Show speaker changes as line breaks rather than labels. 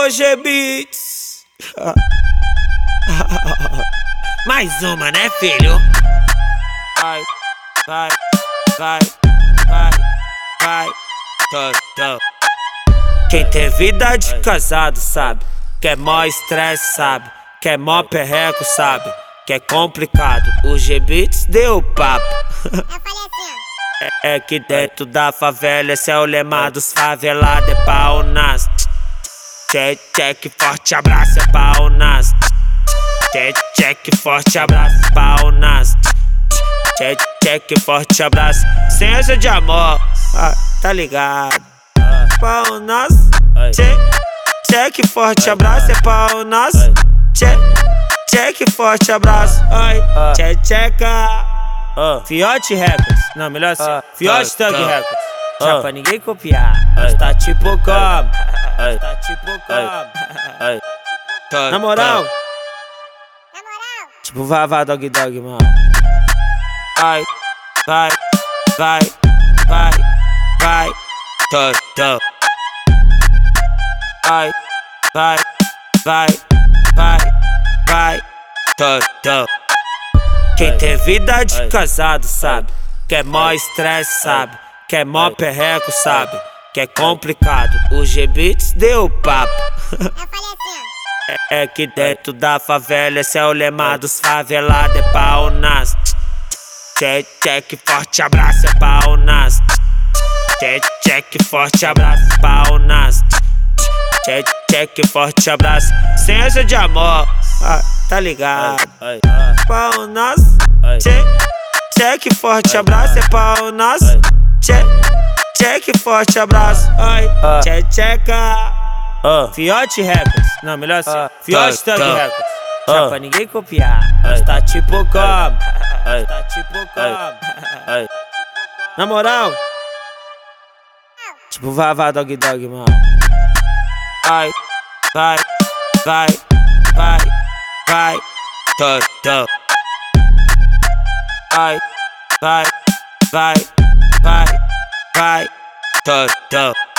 Hoje Beats. Mais uma, né, filho? Vai, vai, vai, vai, vai, tô, tô. Quem tem vida de casado sabe que é mó estresse, sabe? Que é mó perreco, sabe? Que é complicado. O G-Beats deu papo.
Eu falei assim, ó.
É, é que dentro da favela esse é o lema dos favelados, é pau nas. Check, check, forte abraço, é pau nas. Check, check, forte abraço, pau nas. Check, check, forte abraço, senha de amor, ah, tá ligado? Pau nas. Check, check, forte abraço, é pau nas. Check, check, forte abraço, ai, check, checa. Fiote Records, não, melhor assim, Fiote Thug. Records. Já pra ninguém copiar, nós tá tipo como? Tá tipo como? Na moral,
Na moral,
tipo Vavá Dog Dog, mano. Vai, vai, vai, vai, vai, tô, tô. Vai, vai, vai, vai, vai, tô, tô. Quem tem vida de casado sabe que é mó estresse, sabe? Que é mó perreco, sabe? Que é complicado. O G-Beats deu papo.
assim, ó.
É que dentro da favela esse é o lema dos favelados, é pau nas. Check, check, forte abraço, é pau nas. Check, check, forte abraço, pau nas. Check, check, forte abraço, senha de amor, ah, tá ligado? Pau nas. Check, check, forte abraço, é pau nas. Check, check, forte abraço, ai, check, checa. Fiote Records, não, melhor assim,
Ah,
Fiote
tá,
Thug
tá.
Records. Já
Ah.
pra ninguém copiar, nós tá tipo como? Tá tipo como? Na moral, tipo Vavá Dog Dog, mano. Vai, vai, vai, vai, vai, tô, tô. Vai, vai, vai, vai, vai, tô, tô.